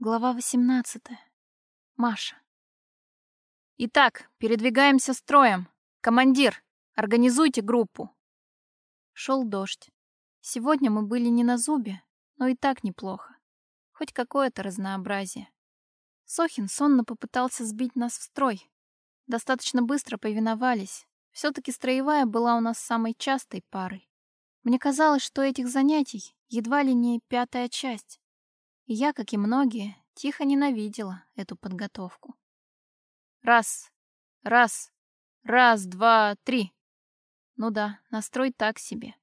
Глава 18. Маша. Итак, передвигаемся строем. Командир, организуйте группу. Шел дождь. Сегодня мы были не на зубе, но и так неплохо. Хоть какое-то разнообразие. Сохин сонно попытался сбить нас в строй. Достаточно быстро повиновались. все таки строевая была у нас самой частой парой. Мне казалось, что этих занятий едва ли не пятая часть. Я, как и многие, тихо ненавидела эту подготовку. Раз, раз, раз, два, три. Ну да, настрой так себе.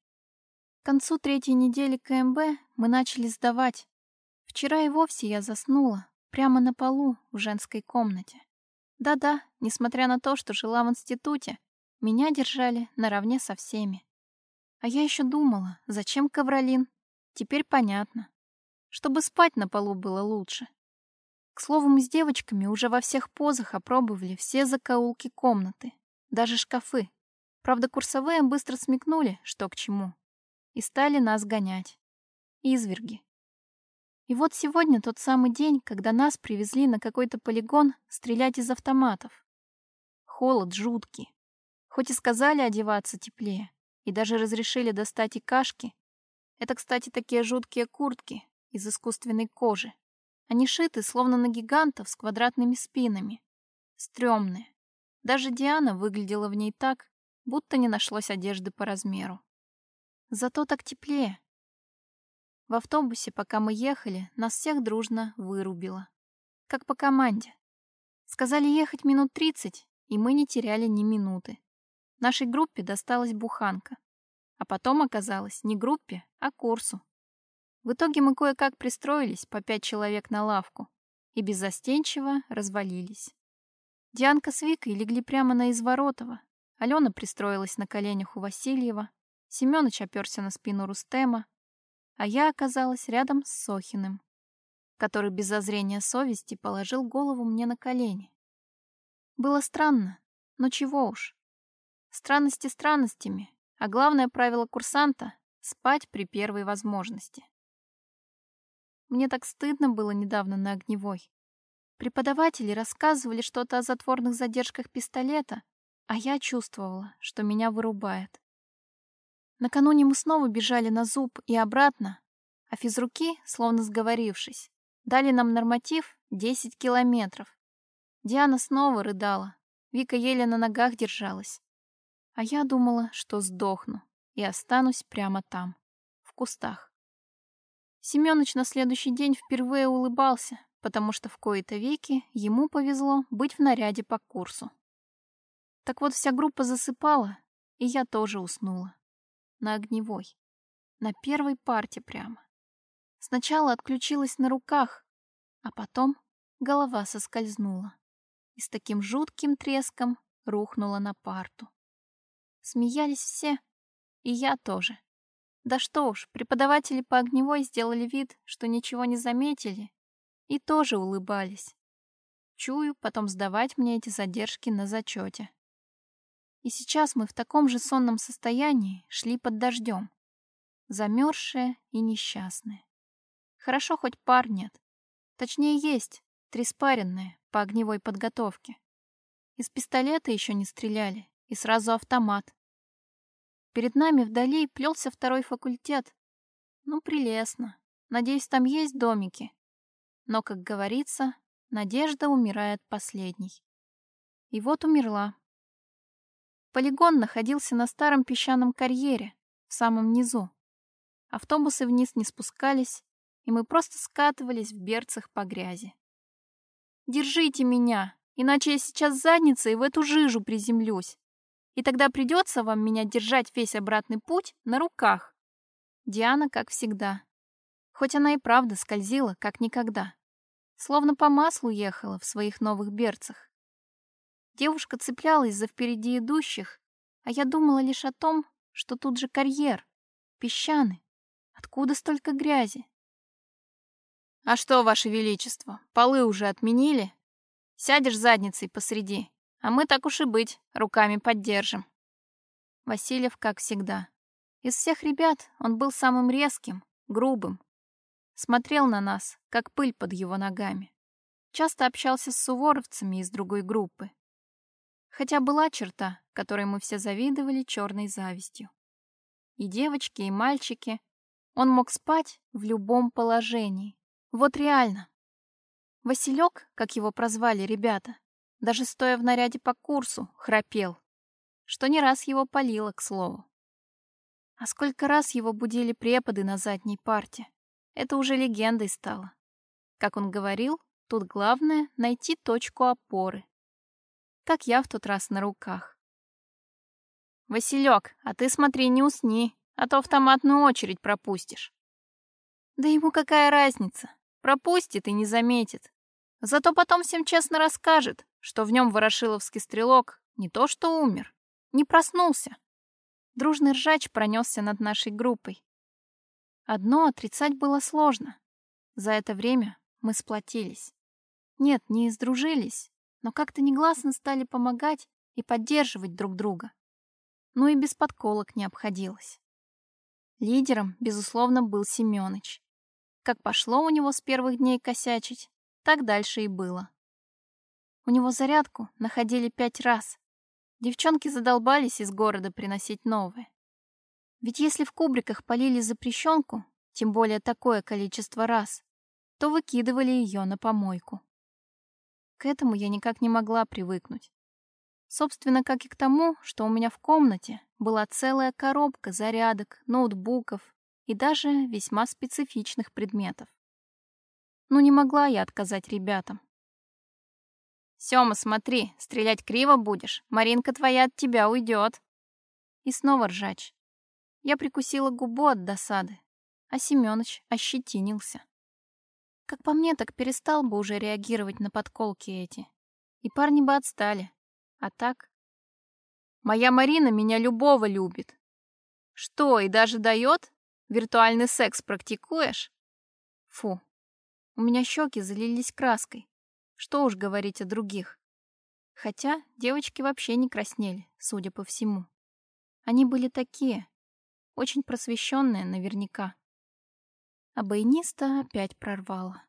К концу третьей недели КМБ мы начали сдавать. Вчера и вовсе я заснула, прямо на полу в женской комнате. Да-да, несмотря на то, что жила в институте, меня держали наравне со всеми. А я еще думала, зачем ковролин? Теперь понятно чтобы спать на полу было лучше. К слову, мы с девочками уже во всех позах опробовали все закоулки комнаты, даже шкафы. Правда, курсовые быстро смекнули, что к чему, и стали нас гонять. Изверги. И вот сегодня тот самый день, когда нас привезли на какой-то полигон стрелять из автоматов. Холод жуткий. Хоть и сказали одеваться теплее, и даже разрешили достать и кашки. Это, кстати, такие жуткие куртки, из искусственной кожи. Они шиты, словно на гигантов с квадратными спинами. Стрёмные. Даже Диана выглядела в ней так, будто не нашлось одежды по размеру. Зато так теплее. В автобусе, пока мы ехали, нас всех дружно вырубило. Как по команде. Сказали ехать минут тридцать, и мы не теряли ни минуты. Нашей группе досталась буханка. А потом оказалось не группе, а курсу. В итоге мы кое-как пристроились по пять человек на лавку и беззастенчиво развалились. Дианка с Викой легли прямо на Изворотова. Алена пристроилась на коленях у Васильева, Семёныч оперся на спину Рустема, а я оказалась рядом с Сохиным, который без зазрения совести положил голову мне на колени. Было странно, но чего уж. Странности странностями, а главное правило курсанта — спать при первой возможности. Мне так стыдно было недавно на огневой. Преподаватели рассказывали что-то о затворных задержках пистолета, а я чувствовала, что меня вырубает. Накануне мы снова бежали на зуб и обратно, а физруки, словно сговорившись, дали нам норматив 10 километров. Диана снова рыдала, Вика еле на ногах держалась. А я думала, что сдохну и останусь прямо там, в кустах. Семёныч на следующий день впервые улыбался, потому что в кои-то веки ему повезло быть в наряде по курсу. Так вот, вся группа засыпала, и я тоже уснула. На огневой. На первой парте прямо. Сначала отключилась на руках, а потом голова соскользнула и с таким жутким треском рухнула на парту. Смеялись все, и я тоже. Да что уж, преподаватели по огневой сделали вид, что ничего не заметили, и тоже улыбались. Чую, потом сдавать мне эти задержки на зачете. И сейчас мы в таком же сонном состоянии шли под дождем, замерзшие и несчастные. Хорошо, хоть пар нет. Точнее, есть, треспаренные по огневой подготовке. Из пистолета еще не стреляли, и сразу автомат. Перед нами вдали плелся второй факультет. Ну, прелестно. Надеюсь, там есть домики. Но, как говорится, надежда умирает последней. И вот умерла. Полигон находился на старом песчаном карьере, в самом низу. Автобусы вниз не спускались, и мы просто скатывались в берцах по грязи. «Держите меня, иначе я сейчас задницей в эту жижу приземлюсь!» И тогда придется вам меня держать весь обратный путь на руках. Диана, как всегда. Хоть она и правда скользила, как никогда. Словно по маслу ехала в своих новых берцах. Девушка цеплялась за впереди идущих, а я думала лишь о том, что тут же карьер, песчаный. Откуда столько грязи? «А что, Ваше Величество, полы уже отменили? Сядешь задницей посреди, а мы так уж и быть, руками поддержим. Васильев, как всегда. Из всех ребят он был самым резким, грубым. смотрел на нас, как пыль под его ногами. Часто общался с суворовцами из другой группы. Хотя была черта, которой мы все завидовали черной завистью. И девочки, и мальчики. Он мог спать в любом положении. Вот реально. Василек, как его прозвали ребята, даже стоя в наряде по курсу, храпел, что не раз его палило, к слову. А сколько раз его будили преподы на задней парте. Это уже легендой стало. Как он говорил, тут главное — найти точку опоры. Как я в тот раз на руках. «Василек, а ты смотри, не усни, а то автоматную очередь пропустишь». Да ему какая разница? Пропустит и не заметит. Зато потом всем честно расскажет, что в нем ворошиловский стрелок не то что умер, не проснулся, Дружный ржач пронесся над нашей группой. Одно отрицать было сложно. За это время мы сплотились. Нет, не издружились, но как-то негласно стали помогать и поддерживать друг друга. Ну и без подколок не обходилось. Лидером, безусловно, был Семёныч. Как пошло у него с первых дней косячить, так дальше и было. У него зарядку находили пять раз, Девчонки задолбались из города приносить новые. Ведь если в кубриках полили запрещенку, тем более такое количество раз, то выкидывали ее на помойку. К этому я никак не могла привыкнуть. Собственно, как и к тому, что у меня в комнате была целая коробка зарядок, ноутбуков и даже весьма специфичных предметов. Ну не могла я отказать ребятам. Сёма, смотри, стрелять криво будешь, Маринка твоя от тебя уйдет. И снова ржач. Я прикусила губу от досады, а Семёныч ощетинился. Как по мне, так перестал бы уже реагировать на подколки эти. И парни бы отстали. А так... Моя Марина меня любого любит. Что, и даже дает? Виртуальный секс практикуешь? Фу. У меня щеки залились краской. Что уж говорить о других. Хотя девочки вообще не краснели, судя по всему. Они были такие, очень просвещенные наверняка. А баяниста опять прорвало.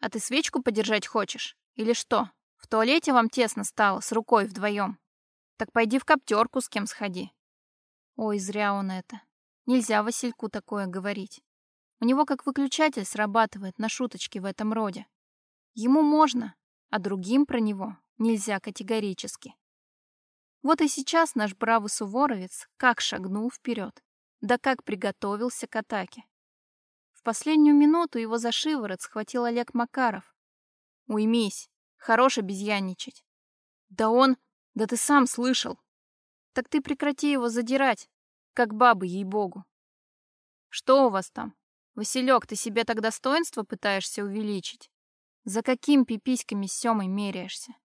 «А ты свечку подержать хочешь? Или что? В туалете вам тесно стало, с рукой вдвоем? Так пойди в коптерку с кем сходи». Ой, зря он это. Нельзя Васильку такое говорить. У него как выключатель срабатывает на шуточки в этом роде. Ему можно, а другим про него нельзя категорически. Вот и сейчас наш бравый суворовец как шагнул вперед, да как приготовился к атаке. В последнюю минуту его за шиворот схватил Олег Макаров. «Уймись, хорош обезьянничать». «Да он... Да ты сам слышал». «Так ты прекрати его задирать, как бабы, ей-богу». «Что у вас там? Василек, ты себе так достоинство пытаешься увеличить?» За каким пиписьками с Сёмой меряешься?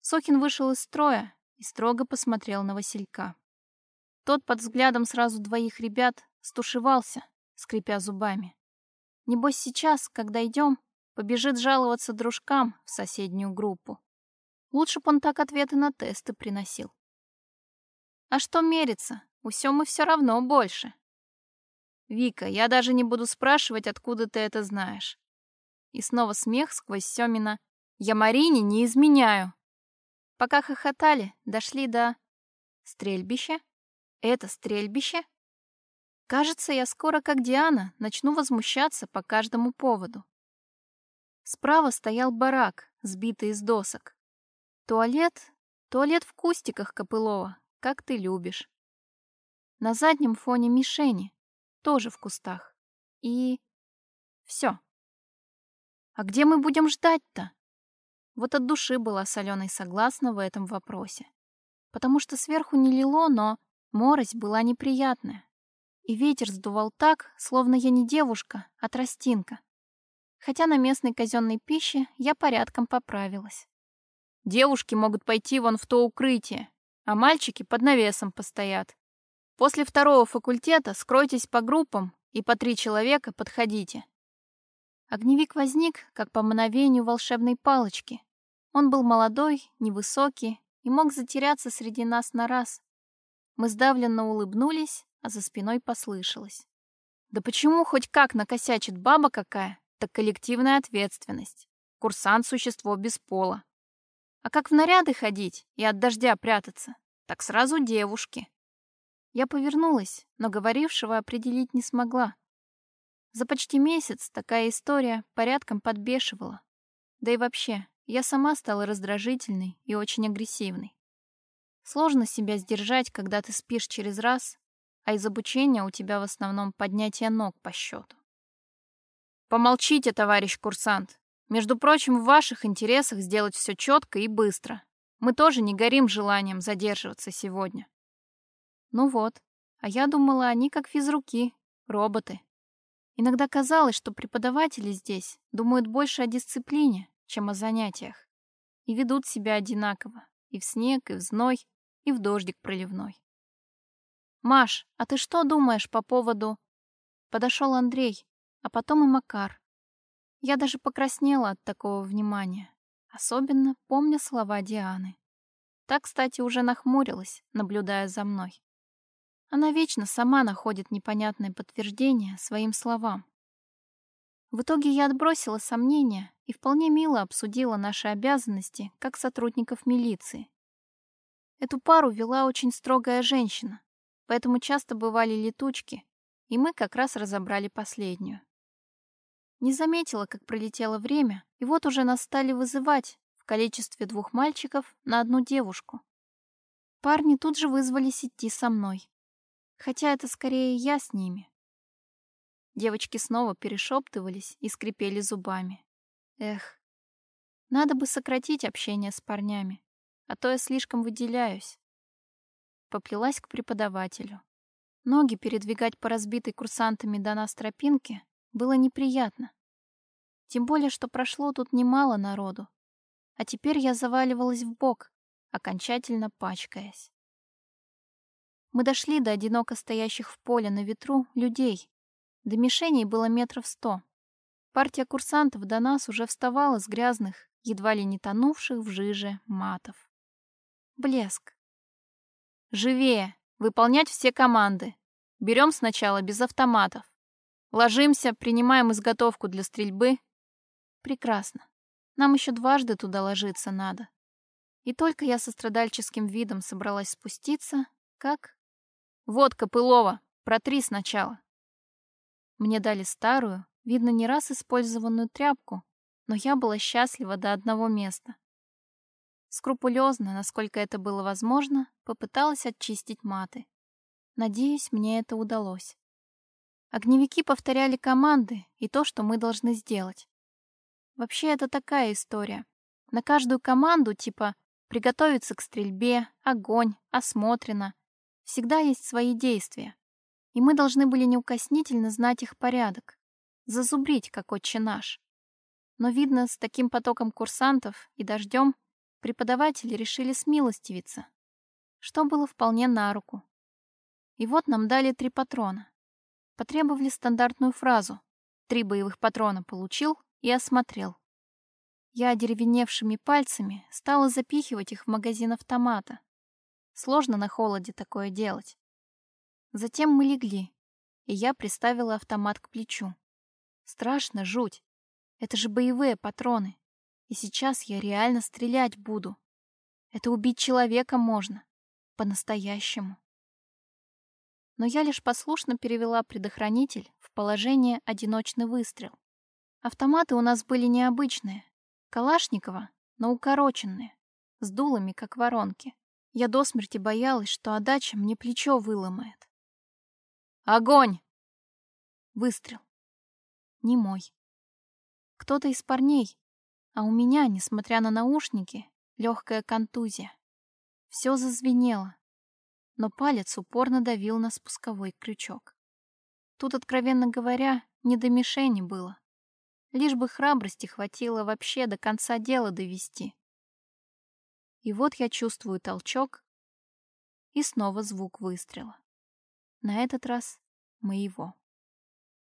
Сохин вышел из строя и строго посмотрел на Василька. Тот под взглядом сразу двоих ребят стушевался, скрипя зубами. Небось сейчас, когда идем, побежит жаловаться дружкам в соседнюю группу. Лучше б он так ответы на тесты приносил. А что мериться? У Сёмы все равно больше. Вика, я даже не буду спрашивать, откуда ты это знаешь. И снова смех сквозь Семина. «Я Марине не изменяю!» Пока хохотали, дошли до... Стрельбища? Это стрельбище? Кажется, я скоро, как Диана, начну возмущаться по каждому поводу. Справа стоял барак, сбитый из досок. Туалет? Туалет в кустиках Копылова, как ты любишь. На заднем фоне мишени, тоже в кустах. И... все. А где мы будем ждать-то? Вот от души была соленой согласна в этом вопросе. Потому что сверху не лило, но морось была неприятная. И ветер сдувал так, словно я не девушка, а тростинка. Хотя на местной казенной пище я порядком поправилась. Девушки могут пойти вон в то укрытие, а мальчики под навесом постоят. После второго факультета скройтесь по группам и по три человека подходите. Огневик возник, как по мановению волшебной палочки. Он был молодой, невысокий и мог затеряться среди нас на раз. Мы сдавленно улыбнулись, а за спиной послышалось. Да почему хоть как накосячит баба какая, так коллективная ответственность. Курсант — существо без пола. А как в наряды ходить и от дождя прятаться, так сразу девушки. Я повернулась, но говорившего определить не смогла. За почти месяц такая история порядком подбешивала. Да и вообще, я сама стала раздражительной и очень агрессивной. Сложно себя сдержать, когда ты спишь через раз, а из обучения у тебя в основном поднятие ног по счету. Помолчите, товарищ курсант. Между прочим, в ваших интересах сделать все четко и быстро. Мы тоже не горим желанием задерживаться сегодня. Ну вот, а я думала, они как физруки, роботы. Иногда казалось, что преподаватели здесь думают больше о дисциплине, чем о занятиях, и ведут себя одинаково и в снег, и в зной, и в дождик проливной. «Маш, а ты что думаешь по поводу...» Подошел Андрей, а потом и Макар. Я даже покраснела от такого внимания, особенно помня слова Дианы. Та, кстати, уже нахмурилась, наблюдая за мной. Она вечно сама находит непонятное подтверждение своим словам. В итоге я отбросила сомнения и вполне мило обсудила наши обязанности как сотрудников милиции. Эту пару вела очень строгая женщина, поэтому часто бывали летучки, и мы как раз разобрали последнюю. Не заметила, как пролетело время, и вот уже нас стали вызывать в количестве двух мальчиков на одну девушку. Парни тут же вызвались идти со мной. Хотя это скорее я с ними. Девочки снова перешептывались и скрипели зубами. Эх, надо бы сократить общение с парнями, а то я слишком выделяюсь поплелась к преподавателю. Ноги передвигать по разбитой курсантами до нас тропинке было неприятно. Тем более, что прошло тут немало народу. А теперь я заваливалась в бок, окончательно пачкаясь. Мы дошли до одиноко стоящих в поле на ветру людей. До мишеней было метров сто. Партия курсантов до нас уже вставала с грязных, едва ли не тонувших в жиже матов. Блеск. Живее! Выполнять все команды. Берем сначала без автоматов. Ложимся, принимаем изготовку для стрельбы. Прекрасно. Нам еще дважды туда ложиться надо. И только я со страдальческим видом собралась спуститься, как... Водка Пылова, протри сначала. Мне дали старую, видно, не раз использованную тряпку, но я была счастлива до одного места. Скрупулезно, насколько это было возможно, попыталась очистить маты. Надеюсь, мне это удалось. Огневики повторяли команды и то, что мы должны сделать. Вообще, это такая история. На каждую команду, типа «приготовиться к стрельбе», «огонь», «осмотрено», всегда есть свои действия. И мы должны были неукоснительно знать их порядок. Зазубрить, как отче наш. Но, видно, с таким потоком курсантов и дождем преподаватели решили смилостивиться, что было вполне на руку. И вот нам дали три патрона. Потребовали стандартную фразу. Три боевых патрона получил и осмотрел. Я одеревеневшими пальцами стала запихивать их в магазин автомата. Сложно на холоде такое делать. Затем мы легли, и я приставила автомат к плечу. Страшно, жуть. Это же боевые патроны. И сейчас я реально стрелять буду. Это убить человека можно. По-настоящему. Но я лишь послушно перевела предохранитель в положение одиночный выстрел. Автоматы у нас были необычные. Калашникова, но укороченные, с дулами, как воронки. Я до смерти боялась, что отдача мне плечо выломает. «Огонь!» Выстрел. Не мой. Кто-то из парней, а у меня, несмотря на наушники, легкая контузия. Все зазвенело, но палец упорно давил на спусковой крючок. Тут, откровенно говоря, не до мишени было. Лишь бы храбрости хватило вообще до конца дела довести. И вот я чувствую толчок и снова звук выстрела. На этот раз моего.